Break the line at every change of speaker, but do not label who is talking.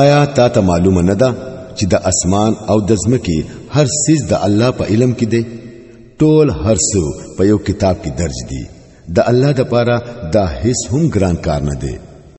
آیا تا ته معلومه نه ده چې د اسمان او د ځمکې هر سیز د الله په علم کې دی ټول هر څه په یو کتاب کې درج دي د الله د پاره دا هیڅ هم ګران کار نه دی